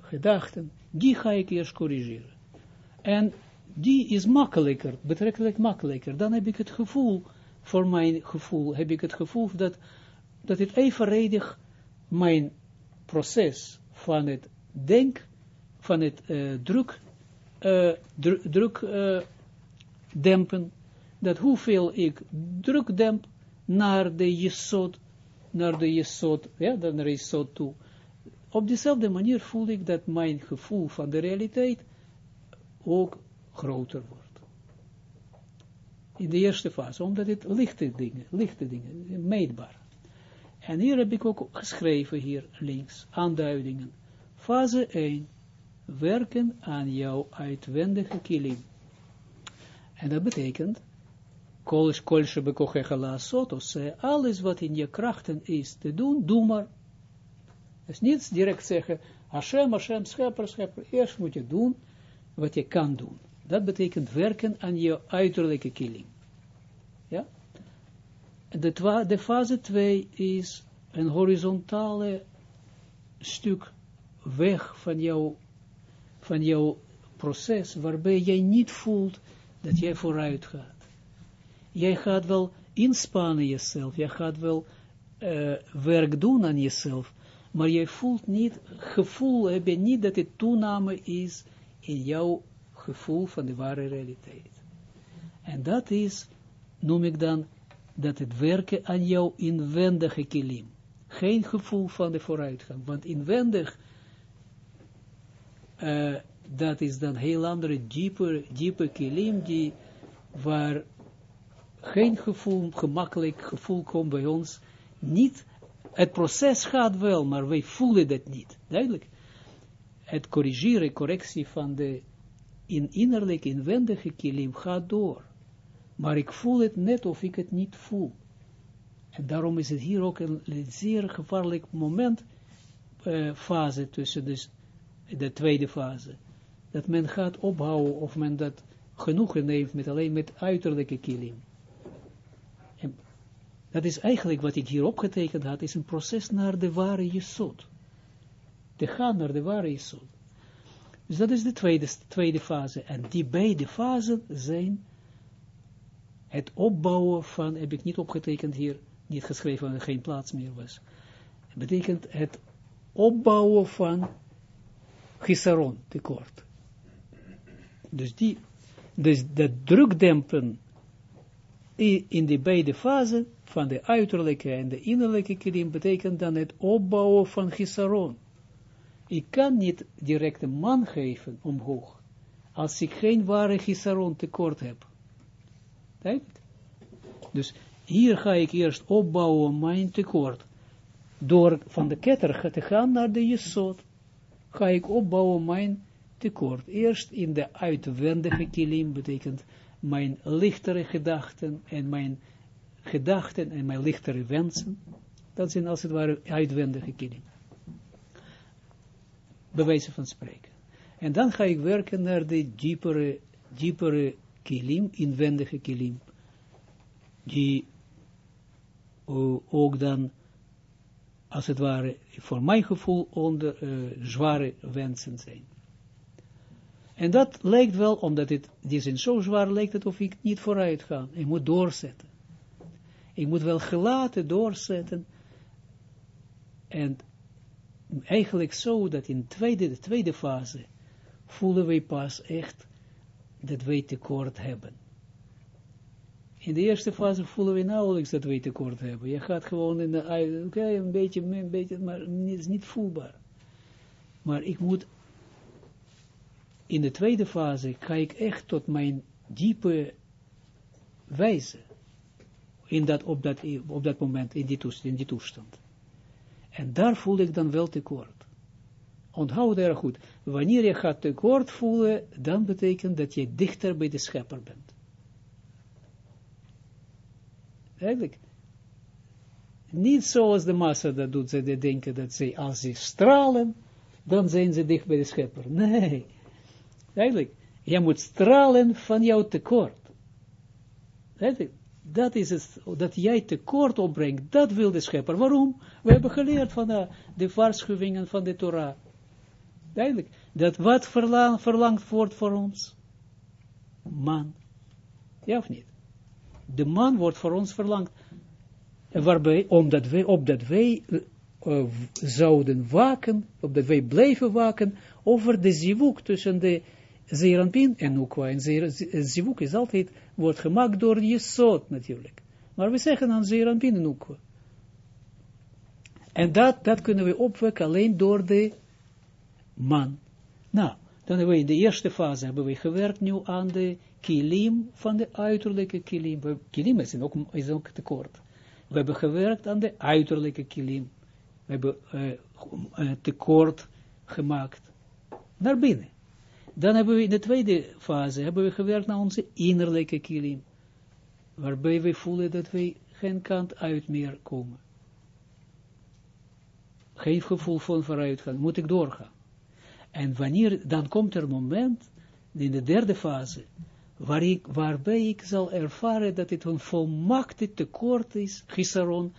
gedachten, die ga ik eerst corrigeren. En die is makkelijker, betrekkelijk makkelijker. Dan heb ik het gevoel, voor mijn gevoel, heb ik het gevoel dat, dat het evenredig mijn proces van het denk, van het uh, druk uh, druk uh, dempen, dat hoeveel ik druk demp naar de jesot, naar de jesot, ja, naar de jesot toe. Op dezelfde manier voel ik dat mijn gevoel van de realiteit ook groter wordt. In de eerste fase, omdat het lichte dingen, lichte dingen, meetbaar. En hier heb ik ook geschreven, hier links, aanduidingen. Fase 1, werken aan jouw uitwendige kilim. En dat betekent, kolish kolshe bekochecha laasot, alles wat in je krachten is te doen, doe maar. Dus niet direct zeggen, Hashem, Hashem, schepper, schepper. Eerst moet je doen wat je kan doen. Dat betekent werken aan je uiterlijke killing. Ja? De, de fase 2 is een horizontale stuk weg van jouw, van jouw proces, waarbij jij niet voelt dat jij vooruit gaat. Jij gaat wel inspannen jezelf, jij gaat wel uh, werk doen aan jezelf, maar jij voelt niet, gevoel heb je niet dat het toename is in jouw gevoel van de ware realiteit. En dat is, noem ik dan, dat het werken aan jouw inwendige kilim. Geen gevoel van de vooruitgang, want inwendig, uh, dat is dan heel andere, dieper, diepe kilim, die, waar geen gevoel, gemakkelijk gevoel komt bij ons, niet het proces gaat wel, maar wij voelen dat niet. Duidelijk. Het corrigeren, correctie van de in innerlijk inwendige kilim gaat door. Maar ik voel het net of ik het niet voel. En daarom is het hier ook een, zeer gevaarlijk moment, uh, fase tussen dus de tweede fase. Dat men gaat ophouden of men dat genoegen neemt met alleen met uiterlijke kilim. Dat is eigenlijk wat ik hier opgetekend had, is een proces naar de ware jesot. Te gaan naar de ware jesot. Dus dat is de tweede, tweede fase. En die beide fasen zijn het opbouwen van, heb ik niet opgetekend hier, niet geschreven, geen plaats meer was. Het betekent het opbouwen van gisaron tekort. Dus die, dus dat drukdempen in de beide fasen van de uiterlijke en de innerlijke kilim betekent dan het opbouwen van gisaron. Ik kan niet direct een man geven omhoog, als ik geen ware gisaron tekort heb. Dus hier ga ik eerst opbouwen mijn tekort. Door van de ketter te gaan naar de jesot, ga ik opbouwen mijn tekort. Eerst in de uitwendige kilim betekent mijn lichtere gedachten en mijn gedachten en mijn lichtere wensen. Dat zijn als het ware uitwendige kilim. Bewijzen van spreken. En dan ga ik werken naar de diepere, diepere kilim, inwendige kilim. Die uh, ook dan, als het ware, voor mijn gevoel onder uh, zware wensen zijn. En dat lijkt wel, omdat het, die zijn zo zwaar, lijkt het of ik niet vooruit ga. Ik moet doorzetten. Ik moet wel gelaten doorzetten. En eigenlijk zo dat in tweede, de tweede fase voelen wij pas echt dat wij tekort hebben. In de eerste fase voelen we nauwelijks dat wij tekort hebben. Je gaat gewoon in de, oké, een beetje, een beetje, maar het is niet voelbaar. Maar ik moet in de tweede fase ga ik echt tot mijn diepe wijze in dat, op, dat, op dat moment, in die, toestand, in die toestand. En daar voel ik dan wel tekort. Onthoud erg goed, wanneer je gaat tekort voelen, dan betekent dat je dichter bij de schepper bent. Eigenlijk, niet zoals de massa dat doet, ze denken dat ze, als ze stralen, dan zijn ze dicht bij de schepper. Nee, Eigenlijk, je moet stralen van jouw tekort. Dat is het, dat jij tekort opbrengt, dat wil de schepper. Waarom? We hebben geleerd van de, de waarschuwingen van de Torah. Duidelijk, dat wat verlang, verlangd wordt voor ons? Man. Ja of niet? De man wordt voor ons verlangd. Waarbij, omdat wij, opdat wij uh, zouden waken, opdat wij blijven waken over de zivuk tussen de Zeranpin en Nukwa. En Zivuk is altijd, wordt gemaakt door Jesod natuurlijk. Maar we zeggen dan Zeranpin en Nukwa. En dat, dat kunnen we opwekken alleen door de man. Nou, dan hebben we in de eerste fase hebben we gewerkt nu aan de kilim van de uiterlijke kilim. Kilim is ook, is ook tekort. We hebben gewerkt aan de uiterlijke kilim. We hebben uh, tekort gemaakt naar binnen. Dan hebben we in de tweede fase, hebben we gewerkt naar onze innerlijke kilim, waarbij we voelen dat we geen kant uit meer komen. Geen gevoel van vooruitgang, moet ik doorgaan. En wanneer, dan komt er een moment, in de derde fase, waar ik, waarbij ik zal ervaren dat het een volmaakte tekort is, gisaron,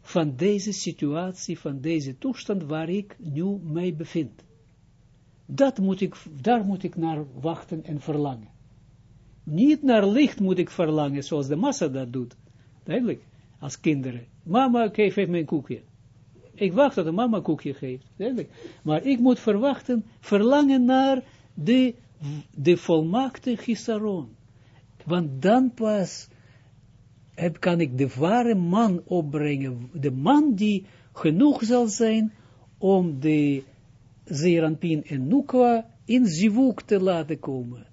van deze situatie, van deze toestand waar ik nu mee bevind. Dat moet ik, daar moet ik naar wachten en verlangen. Niet naar licht moet ik verlangen, zoals de massa dat doet. Duidelijk, als kinderen. Mama, geef even mijn koekje. Ik wacht dat de mama koekje geeft. Duidelijk. Maar ik moet verwachten, verlangen naar de, de volmaakte gisaron. Want dan pas heb, kan ik de ware man opbrengen. De man die genoeg zal zijn om de Zeranpin en Nukwa in Zivuk te laten komen.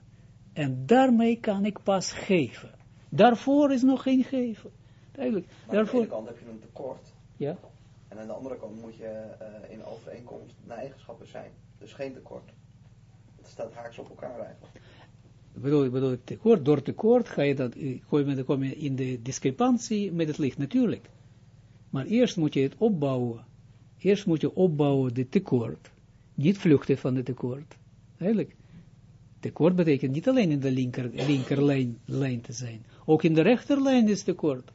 En daarmee kan ik pas geven. Daarvoor is nog geen geven. Duidelijk. Maar Daarvoor... aan de ene kant heb je een tekort. Ja. En aan de andere kant moet je uh, in overeenkomst naar eigenschappen zijn. Dus geen tekort. Staat haaks op elkaar eigenlijk. Bedoel, bedoel, tekort, door tekort ga je dat, kom kom je in de discrepantie met het licht, natuurlijk. Maar eerst moet je het opbouwen. Eerst moet je opbouwen de tekort. Niet vluchten van het tekort. Eigenlijk. Tekort betekent niet alleen in de linker, linkerlijn lijn te zijn. Ook in de rechterlijn is tekort.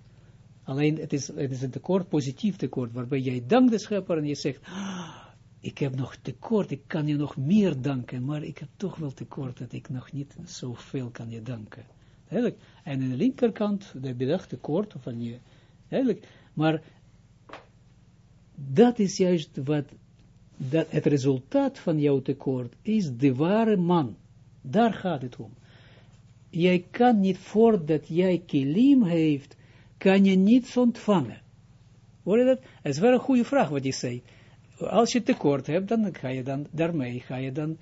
Alleen het is, het is een tekort, positief tekort, waarbij jij dankt de schepper en je zegt, ah, ik heb nog tekort, ik kan je nog meer danken, maar ik heb toch wel tekort dat ik nog niet zoveel kan je danken. En aan de linkerkant, de bedacht tekort van je. Maar dat is juist wat, dat het resultaat van jouw tekort is de ware man. Daar gaat het om. Jij kan niet, voordat jij kilim heeft, kan je niets ontvangen. Hoor je dat? Het is wel een goede vraag wat je zei. Als je tekort hebt, dan ga je dan, daarmee ga je dan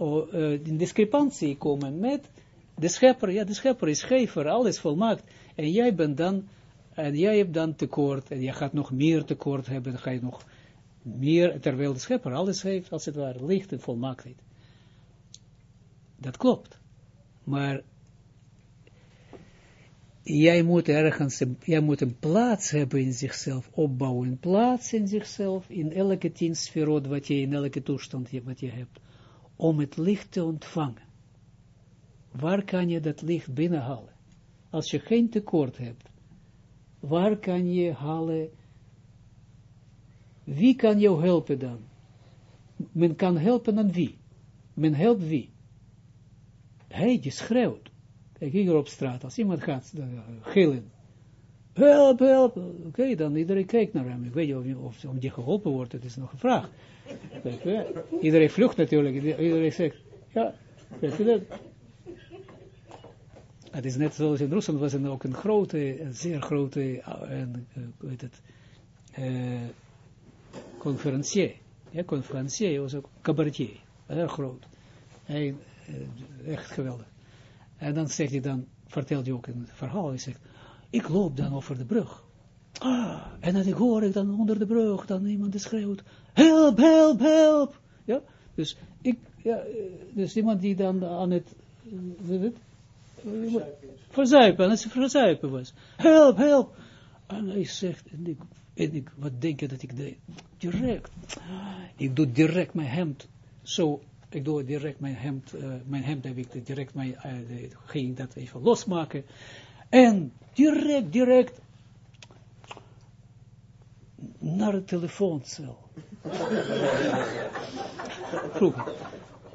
uh, in discrepantie komen met de schepper. Ja, de schepper is gever, alles volmaakt. En jij bent dan, en jij hebt dan tekort, en je gaat nog meer tekort hebben, dan ga je nog meer, terwijl de schepper alles heeft, als het ware, licht en volmaaktheid. Dat klopt. Maar jij moet ergens, jij moet een plaats hebben in zichzelf, opbouwen, een plaats in zichzelf, in elke tien wat je, in elke toestand wat je hebt, om het licht te ontvangen. Waar kan je dat licht binnenhalen? Als je geen tekort hebt, waar kan je halen, wie kan jou helpen dan? Men kan helpen aan wie? Men helpt wie? Hij die schreeuwt. Kijk, hier op straat, als iemand gaat uh, gillen, help, help, oké, dan iedereen kijkt naar hem. Ik weet niet of, of, die geholpen wordt, dat is nog een vraag. Kijk. Iedereen vlucht natuurlijk, iedereen zegt, ja, kijk je dat? Het is net zoals in Rusland was er ook een grote, een zeer grote, en, uh, hoe heet het, uh, conferencier. Ja, conferencier was ook cabaretier, heel groot. Hij, echt geweldig. En dan zegt hij dan, vertelt hij ook een verhaal, hij zegt, ik loop dan over de brug. Ah, en dan hoor ik dan onder de brug, dan iemand die schreeuwt, help, help, help. Ja, dus ik, ja, dus iemand die dan aan het, het, verzuipen, aan het verzuipen was. Help, help. En hij zegt, en ik, en ik, wat denk je dat ik deed? Direct. Ik doe direct mijn hemd zo ik doe direct mijn hemd, uh, mijn hemd heb ik direct mijn, uh, ging dat even losmaken. En direct, direct naar de telefooncel. Vroeger.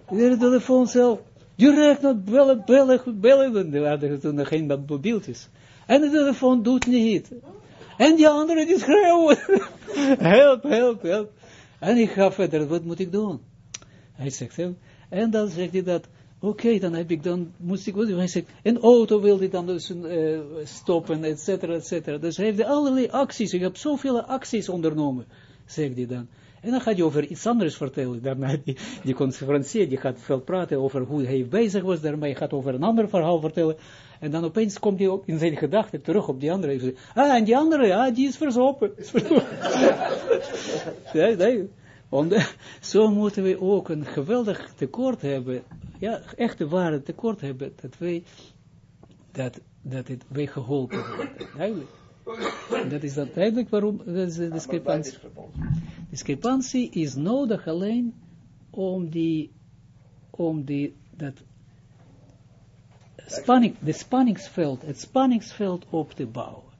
Naar de telefooncel. Direct naar bellen, bellen, bellen. We hadden toen geen mobieltjes. En de telefoon doet niet. En die andere die schreeuwen. help, help, help. En ik ga verder, wat moet ik doen? Hij zegt, hè? en dan zegt hij dat, oké, dan heb ik dan, moest ik, hij zegt, een auto wilde dan dus uh, stoppen, et cetera, et cetera. Dus hij heeft allerlei acties, ik heb zoveel acties ondernomen, zegt hij dan. En dan gaat hij over iets anders vertellen. Daarna die, die conferencier, die gaat veel praten over hoe hij bezig was, daarmee gaat over een ander verhaal vertellen. En dan opeens komt hij in zijn gedachten terug op die andere. Ah, en die andere, ah, die is verzopen. ja, nee. Om de, zo moeten we ook een geweldig tekort hebben, ja, echte ware tekort hebben, dat wij, dat, dat het wij geholpen worden. Duidelijk. Dat is dat duidelijk waarom, dat is de discrepantie. Discrepantie is nodig alleen om die, om die, dat spanning, de spanningsveld, het spanningsveld op te bouwen.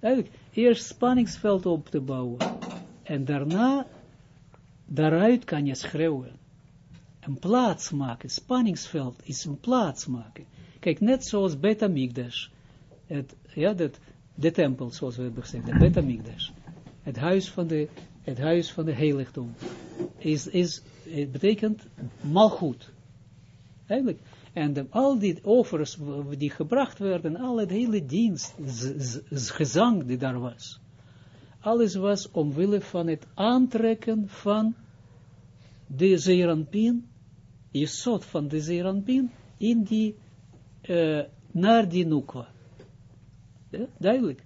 Eigenlijk, eerst spanningsveld op te bouwen. En daarna, daaruit kan je schreeuwen. Een plaats maken, spanningsveld is een plaats maken. Kijk, net zoals Beta. Het, ja, dat, de tempel, zoals we hebben gezegd, de Beta. Het huis van de, het huis van de heiligdom. Is, is, het betekent malgoed. Eigenlijk, en de, al die offers die gebracht werden, al het hele dienst, gezang die daar was. Alles was omwille van het aantrekken van de Zeranpin, je soort van de Zeranpin, in die, uh, naar die. Ja, duidelijk.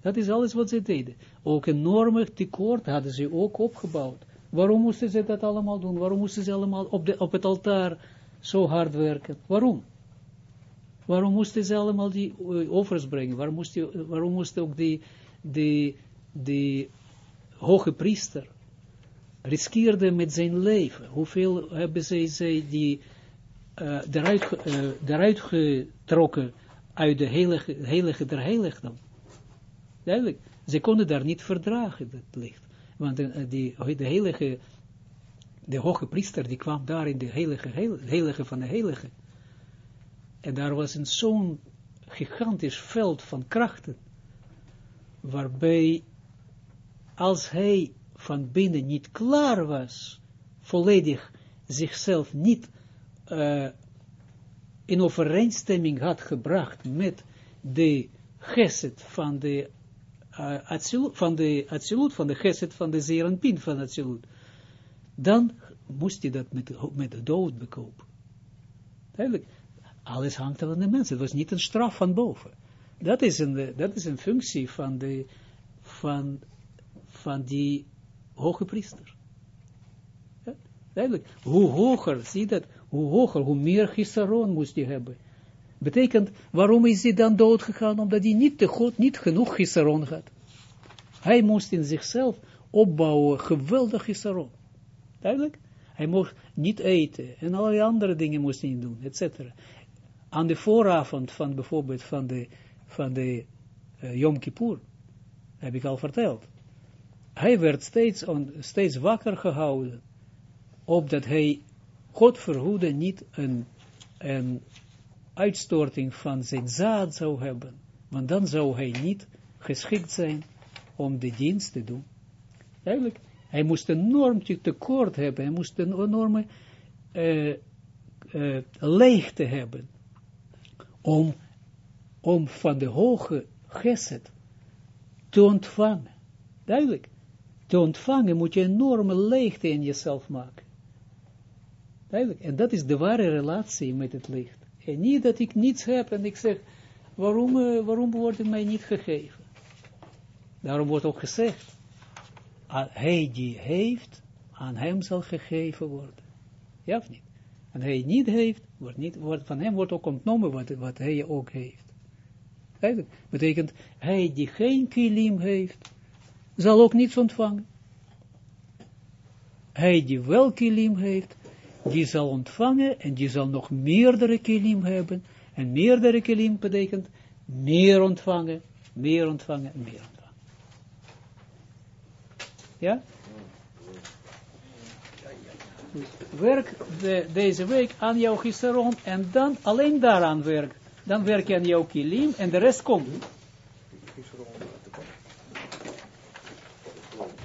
Dat is alles wat ze deden. Ook een enorme tekort hadden ze ook opgebouwd. Waarom moesten ze dat allemaal doen? Waarom moesten ze allemaal op, de, op het altaar zo hard werken. Waarom? Waarom moesten ze allemaal die uh, offers brengen? Waarom moest, je, waarom moest ook die, die, die hoge priester riskeerde met zijn leven? Hoeveel hebben ze, ze die uh, eruit, uh, getrokken uit de heilige, heilige der heiligdom? Duidelijk, ze konden daar niet verdragen, dat licht. Want uh, die, de heilige de hoge priester, die kwam daar in de heilige, heilige van de heilige. En daar was een zo'n gigantisch veld van krachten, waarbij als hij van binnen niet klaar was, volledig zichzelf niet uh, in overeenstemming had gebracht met de geset van de uh, van de van de geset van de zeeranpin van dan moest je dat met, met de dood bekopen. Eigenlijk, alles hangt aan de mensen. Het was niet een straf van boven. Dat is een, dat is een functie van, de, van, van die hoge priester. Duidelijk. Hoe hoger, zie dat, hoe hoger, hoe meer gisaron moest je hebben. Betekent, waarom is hij dan doodgegaan? Omdat hij niet te goed, niet genoeg gisaron had. Hij moest in zichzelf opbouwen, geweldig gisaron. Duidelijk? Hij mocht niet eten en allerlei andere dingen moest hij doen, etc. Aan de vooravond van bijvoorbeeld van de, van de uh, Yom Kippur, heb ik al verteld. Hij werd steeds, on, steeds wakker gehouden, opdat hij, God verhoede, niet een, een uitstorting van zijn zaad zou hebben, want dan zou hij niet geschikt zijn om de dienst te doen. Eigenlijk, hij moest een enorm tekort hebben. Hij moest een enorme uh, uh, leegte hebben. Om, om van de hoge geset te ontvangen. Duidelijk. Te ontvangen moet je enorme leegte in jezelf maken. Duidelijk. En dat is de ware relatie met het licht. En niet dat ik niets heb en ik zeg, waarom, uh, waarom wordt het mij niet gegeven? Daarom wordt ook gezegd, hij die heeft, aan hem zal gegeven worden. Ja of niet? En hij niet heeft, wordt niet, wordt, van hem wordt ook ontnomen wat, wat hij ook heeft. Dat betekent, hij die geen kilim heeft, zal ook niets ontvangen. Hij die wel kilim heeft, die zal ontvangen en die zal nog meerdere kilim hebben. En meerdere kilim betekent meer ontvangen, meer ontvangen, meer ontvangen. Ja? Werk de, deze week aan jouw gisteron en dan alleen daaraan werk. Dan werk je aan jouw kilim en de rest komt.